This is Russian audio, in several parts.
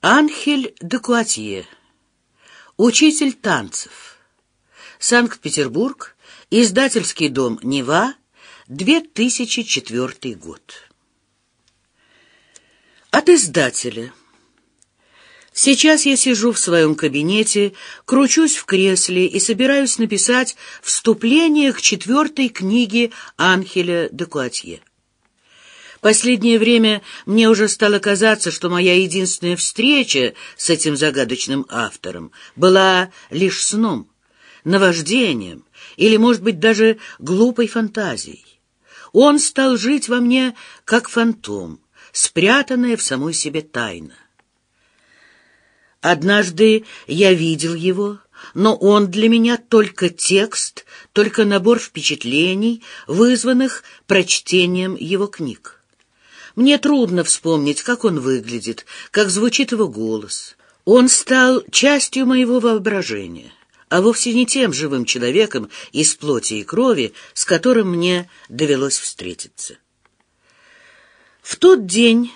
Анхель де Куатье. Учитель танцев. Санкт-Петербург. Издательский дом «Нева», 2004 год. От издателя. Сейчас я сижу в своем кабинете, кручусь в кресле и собираюсь написать вступление к четвертой книге Анхеля де Куатье. Последнее время мне уже стало казаться, что моя единственная встреча с этим загадочным автором была лишь сном, наваждением или, может быть, даже глупой фантазией. Он стал жить во мне как фантом, спрятанная в самой себе тайна. Однажды я видел его, но он для меня только текст, только набор впечатлений, вызванных прочтением его книг. Мне трудно вспомнить, как он выглядит, как звучит его голос. Он стал частью моего воображения, а вовсе не тем живым человеком из плоти и крови, с которым мне довелось встретиться. В тот день,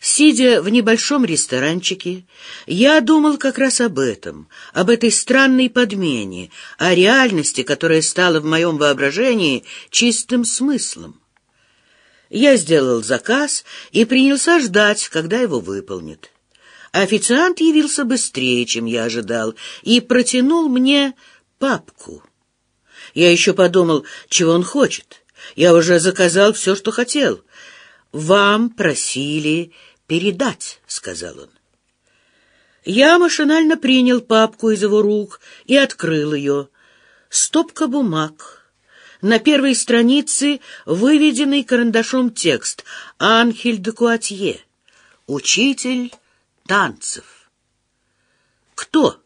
сидя в небольшом ресторанчике, я думал как раз об этом, об этой странной подмене, о реальности, которая стала в моем воображении чистым смыслом. Я сделал заказ и принялся ждать, когда его выполнят. Официант явился быстрее, чем я ожидал, и протянул мне папку. Я еще подумал, чего он хочет. Я уже заказал все, что хотел. «Вам просили передать», — сказал он. Я машинально принял папку из его рук и открыл ее. Стопка бумаг — на первой странице выведенный карандашом текст «Анхель де Куатье. Учитель танцев». Кто?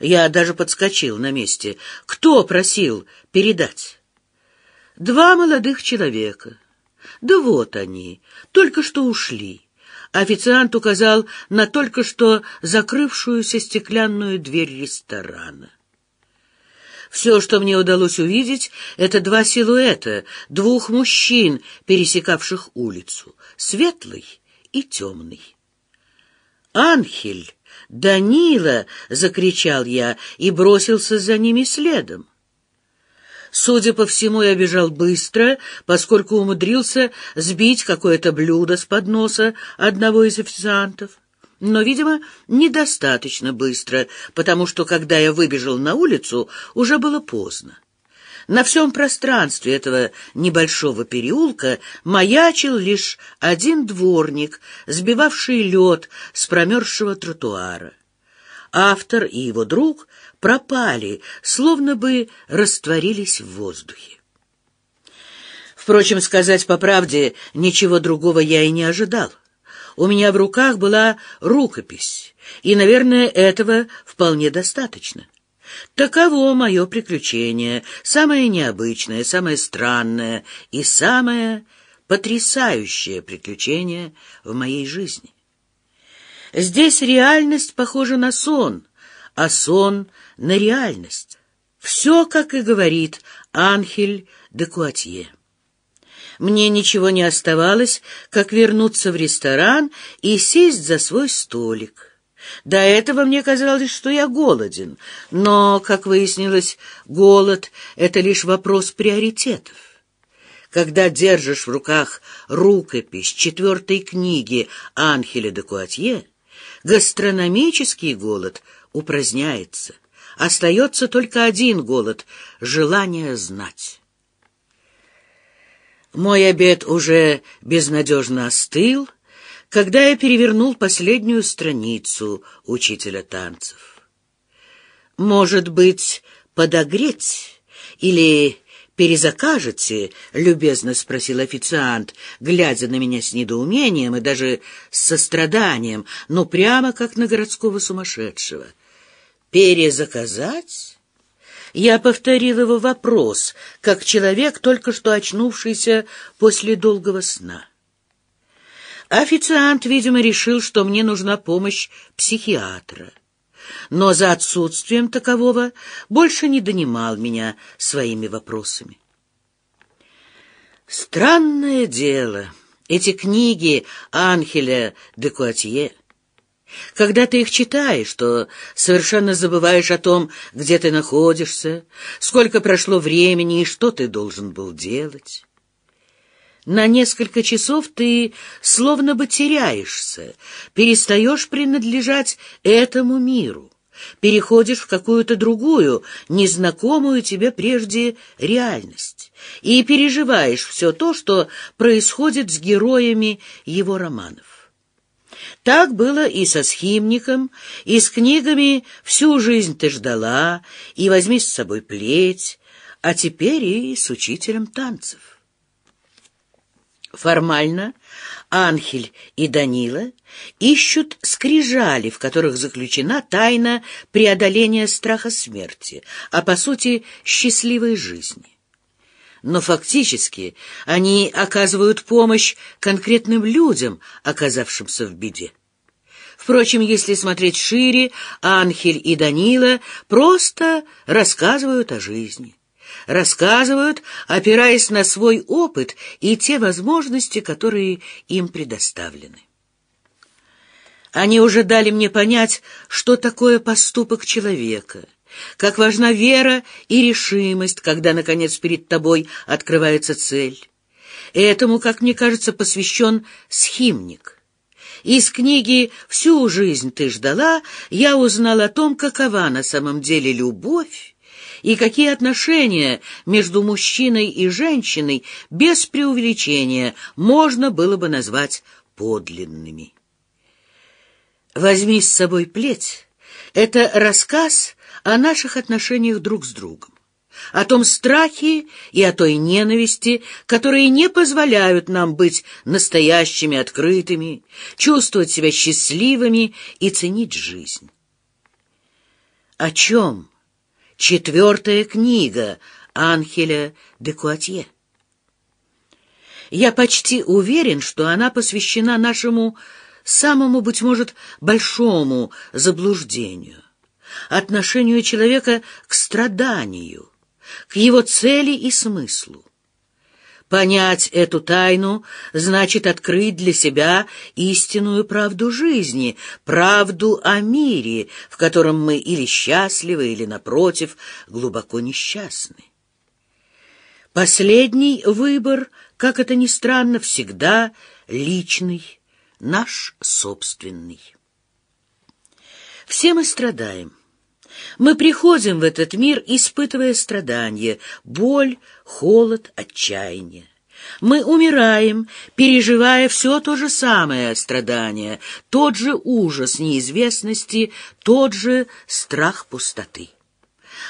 Я даже подскочил на месте. Кто просил передать? Два молодых человека. Да вот они, только что ушли. Официант указал на только что закрывшуюся стеклянную дверь ресторана. Все, что мне удалось увидеть, это два силуэта, двух мужчин, пересекавших улицу, светлый и темный. «Анхель! Данила!» — закричал я и бросился за ними следом. Судя по всему, я бежал быстро, поскольку умудрился сбить какое-то блюдо с подноса одного из официантов но, видимо, недостаточно быстро, потому что, когда я выбежал на улицу, уже было поздно. На всем пространстве этого небольшого переулка маячил лишь один дворник, сбивавший лед с промерзшего тротуара. Автор и его друг пропали, словно бы растворились в воздухе. Впрочем, сказать по правде, ничего другого я и не ожидал. У меня в руках была рукопись, и, наверное, этого вполне достаточно. Таково мое приключение, самое необычное, самое странное и самое потрясающее приключение в моей жизни. Здесь реальность похожа на сон, а сон — на реальность. Все, как и говорит Анхель де Куатье. Мне ничего не оставалось, как вернуться в ресторан и сесть за свой столик. До этого мне казалось, что я голоден, но, как выяснилось, голод — это лишь вопрос приоритетов. Когда держишь в руках рукопись четвертой книги Анхеля де Куатье, гастрономический голод упраздняется. Остается только один голод — желание знать. Мой обед уже безнадежно остыл, когда я перевернул последнюю страницу учителя танцев. «Может быть, подогреть или перезакажете?» — любезно спросил официант, глядя на меня с недоумением и даже с состраданием, но прямо как на городского сумасшедшего. «Перезаказать?» Я повторил его вопрос, как человек, только что очнувшийся после долгого сна. Официант, видимо, решил, что мне нужна помощь психиатра, но за отсутствием такового больше не донимал меня своими вопросами. Странное дело, эти книги Анхеля де Куатье. Когда ты их читаешь, то совершенно забываешь о том, где ты находишься, сколько прошло времени и что ты должен был делать. На несколько часов ты словно бы теряешься, перестаешь принадлежать этому миру, переходишь в какую-то другую, незнакомую тебе прежде реальность и переживаешь все то, что происходит с героями его романов. Так было и со схимником, и с книгами «Всю жизнь ты ждала», и «Возьми с собой плеть», а теперь и с учителем танцев. Формально Анхель и Данила ищут скрижали, в которых заключена тайна преодоления страха смерти, а по сути счастливой жизни. Но фактически они оказывают помощь конкретным людям, оказавшимся в беде. Впрочем, если смотреть шире, Анхель и Данила просто рассказывают о жизни рассказывают, опираясь на свой опыт и те возможности, которые им предоставлены. Они уже дали мне понять, что такое поступок человека, как важна вера и решимость, когда, наконец, перед тобой открывается цель. Этому, как мне кажется, посвящен схимник. Из книги «Всю жизнь ты ждала» я узнал о том, какова на самом деле любовь, и какие отношения между мужчиной и женщиной без преувеличения можно было бы назвать подлинными. «Возьми с собой плеть» — это рассказ о наших отношениях друг с другом, о том страхе и о той ненависти, которые не позволяют нам быть настоящими, открытыми, чувствовать себя счастливыми и ценить жизнь. О чем? Четвертая книга Анхеля де Куатье. Я почти уверен, что она посвящена нашему самому, быть может, большому заблуждению, отношению человека к страданию, к его цели и смыслу. Понять эту тайну значит открыть для себя истинную правду жизни, правду о мире, в котором мы или счастливы, или, напротив, глубоко несчастны. Последний выбор, как это ни странно, всегда личный, наш собственный. Все мы страдаем. Мы приходим в этот мир, испытывая страдания, боль, холод, отчаяние. Мы умираем, переживая все то же самое страдание, тот же ужас неизвестности, тот же страх пустоты.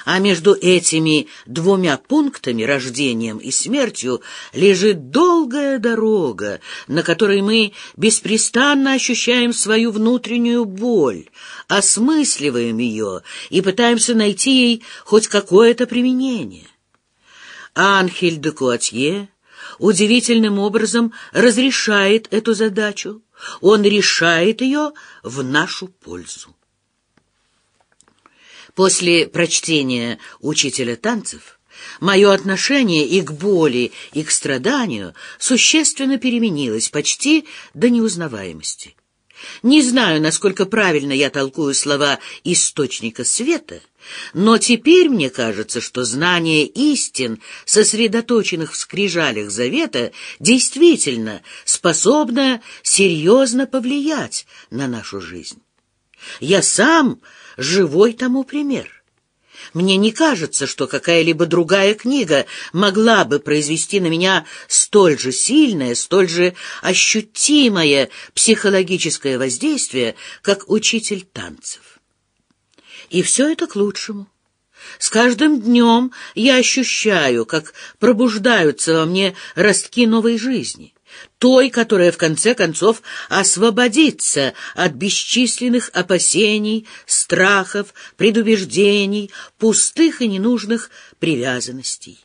А между этими двумя пунктами, рождением и смертью, лежит долгая дорога, на которой мы беспрестанно ощущаем свою внутреннюю боль, осмысливаем ее и пытаемся найти ей хоть какое-то применение. Анхель де Куатье удивительным образом разрешает эту задачу. Он решает ее в нашу пользу. После прочтения «Учителя танцев» мое отношение и к боли, и к страданию существенно переменилось почти до неузнаваемости. Не знаю, насколько правильно я толкую слова «источника света», но теперь мне кажется, что знание истин, сосредоточенных в скрижалях завета, действительно способно серьезно повлиять на нашу жизнь. Я сам живой тому пример. Мне не кажется, что какая-либо другая книга могла бы произвести на меня столь же сильное, столь же ощутимое психологическое воздействие, как учитель танцев. И все это к лучшему. С каждым днем я ощущаю, как пробуждаются во мне ростки новой жизни той, которая в конце концов освободится от бесчисленных опасений, страхов, предубеждений, пустых и ненужных привязанностей.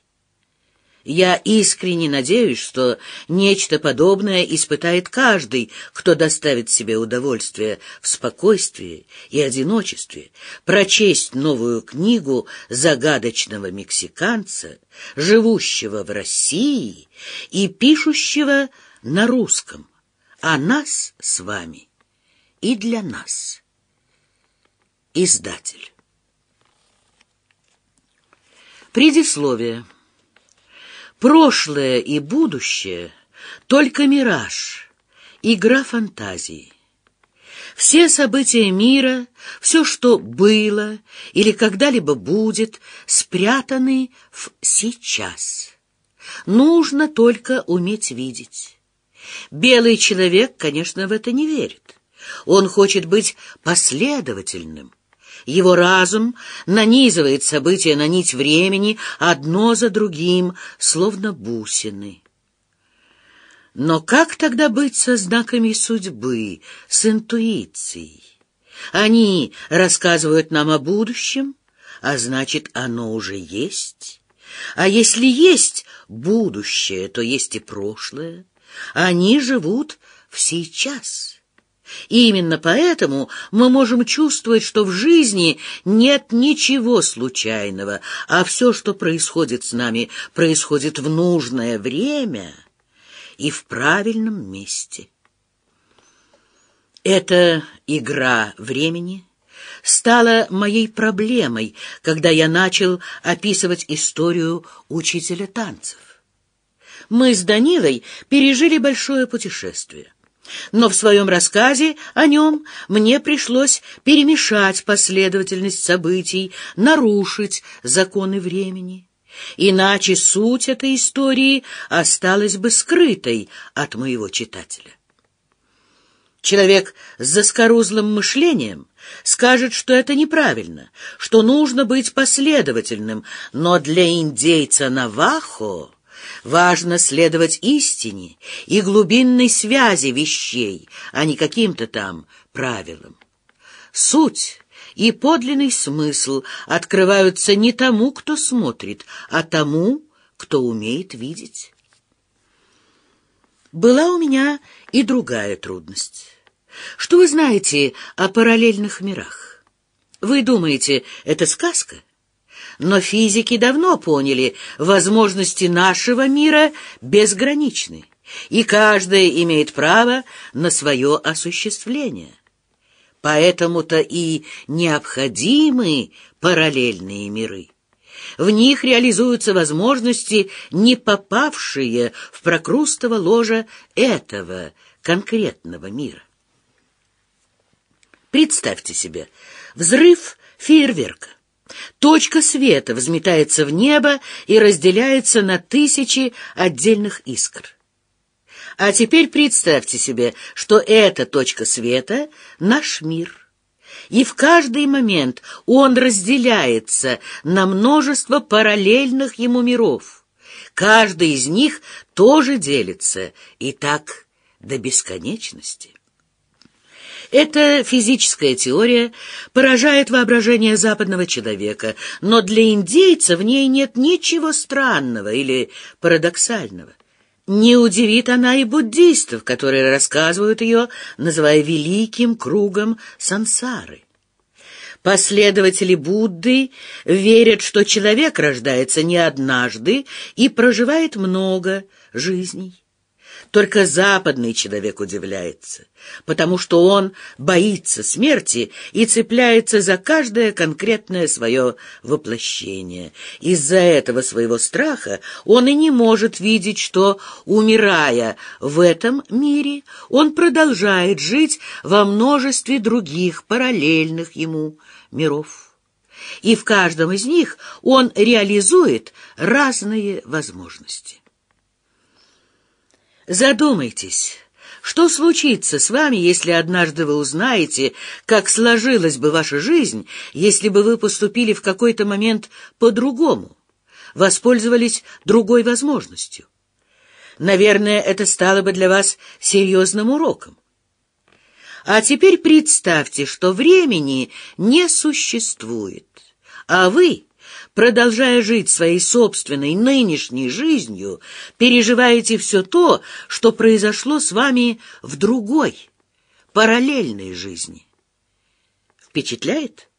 Я искренне надеюсь, что нечто подобное испытает каждый, кто доставит себе удовольствие в спокойствии и одиночестве, прочесть новую книгу загадочного мексиканца, живущего в России и пишущего на русском, а нас с вами и для нас. Издатель. Предисловие. Прошлое и будущее — только мираж, игра фантазии. Все события мира, все, что было или когда-либо будет, спрятаны в сейчас. Нужно только уметь видеть. Белый человек, конечно, в это не верит. Он хочет быть последовательным. Его разум нанизывает события на нить времени одно за другим, словно бусины. Но как тогда быть со знаками судьбы, с интуицией? Они рассказывают нам о будущем, а значит, оно уже есть. А если есть будущее, то есть и прошлое. Они живут в сейчас. И именно поэтому мы можем чувствовать, что в жизни нет ничего случайного, а все, что происходит с нами, происходит в нужное время — и в правильном месте. Эта игра времени стала моей проблемой, когда я начал описывать историю учителя танцев. Мы с Данилой пережили большое путешествие. Но в своем рассказе о нем мне пришлось перемешать последовательность событий, нарушить законы времени. Иначе суть этой истории осталась бы скрытой от моего читателя. Человек с заскорузлым мышлением скажет, что это неправильно, что нужно быть последовательным, но для индейца Навахо важно следовать истине и глубинной связи вещей, а не каким-то там правилам. Суть и подлинный смысл открываются не тому, кто смотрит, а тому, кто умеет видеть. Была у меня и другая трудность. Что вы знаете о параллельных мирах? Вы думаете, это сказка? Но физики давно поняли, возможности нашего мира безграничны, и каждая имеет право на свое осуществление. Поэтому-то и необходимы параллельные миры. В них реализуются возможности, не попавшие в прокрустово ложа этого конкретного мира. Представьте себе взрыв фейерверка. Точка света взметается в небо и разделяется на тысячи отдельных искр. А теперь представьте себе, что эта точка света — наш мир. И в каждый момент он разделяется на множество параллельных ему миров. Каждый из них тоже делится, и так до бесконечности. Эта физическая теория поражает воображение западного человека, но для индейца в ней нет ничего странного или парадоксального. Не удивит она и буддистов, которые рассказывают ее, называя великим кругом сансары. Последователи Будды верят, что человек рождается не однажды и проживает много жизней. Только западный человек удивляется, потому что он боится смерти и цепляется за каждое конкретное свое воплощение. Из-за этого своего страха он и не может видеть, что, умирая в этом мире, он продолжает жить во множестве других параллельных ему миров. И в каждом из них он реализует разные возможности. Задумайтесь, что случится с вами, если однажды вы узнаете, как сложилась бы ваша жизнь, если бы вы поступили в какой-то момент по-другому, воспользовались другой возможностью? Наверное, это стало бы для вас серьезным уроком. А теперь представьте, что времени не существует, а вы продолжая жить своей собственной нынешней жизнью, переживаете все то, что произошло с вами в другой, параллельной жизни. Впечатляет?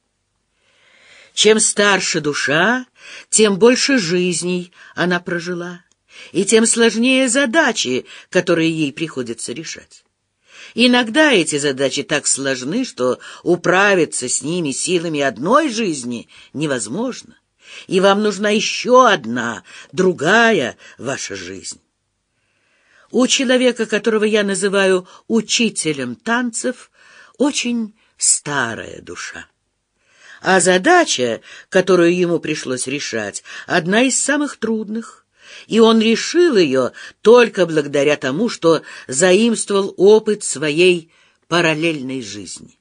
Чем старше душа, тем больше жизней она прожила, и тем сложнее задачи, которые ей приходится решать. Иногда эти задачи так сложны, что управиться с ними силами одной жизни невозможно, и вам нужна еще одна, другая ваша жизнь. У человека, которого я называю учителем танцев, очень старая душа. А задача, которую ему пришлось решать, одна из самых трудных, и он решил ее только благодаря тому, что заимствовал опыт своей параллельной жизни.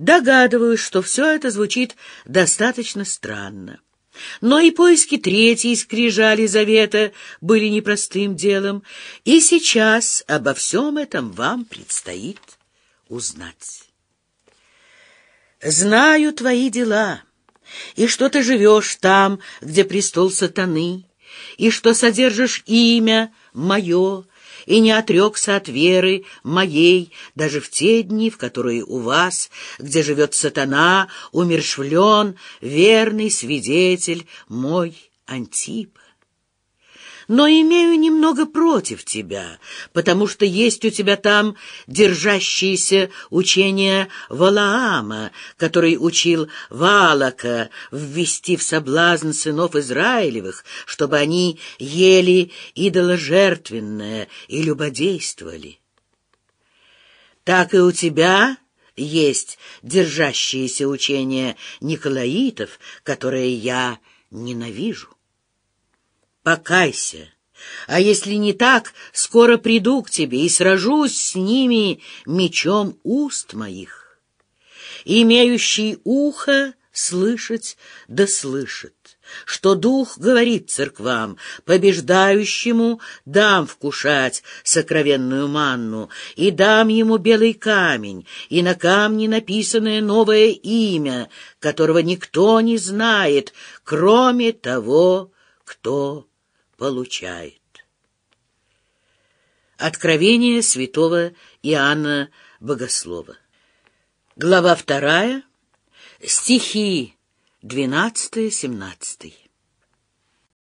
Догадываюсь, что все это звучит достаточно странно. Но и поиски третьей скрижали завета были непростым делом, и сейчас обо всем этом вам предстоит узнать. Знаю твои дела, и что ты живешь там, где престол сатаны, и что содержишь имя мое, и не отрекся от веры моей даже в те дни, в которые у вас, где живет сатана, умершвлен верный свидетель мой Антип но имею немного против тебя, потому что есть у тебя там держащиеся учения Валаама, который учил Валака ввести в соблазн сынов Израилевых, чтобы они ели идоложертвенное и любодействовали. Так и у тебя есть держащиеся учения Николаитов, которые я ненавижу. Покайся. А если не так, скоро приду к тебе и сражусь с ними мечом уст моих. Имеющий ухо слышать да слышит, что дух говорит церквам, побеждающему дам вкушать сокровенную манну, и дам ему белый камень, и на камне написанное новое имя, которого никто не знает, кроме того, кто получает. Откровение святого Иоанна Богослова. Глава вторая, стихи 12-17.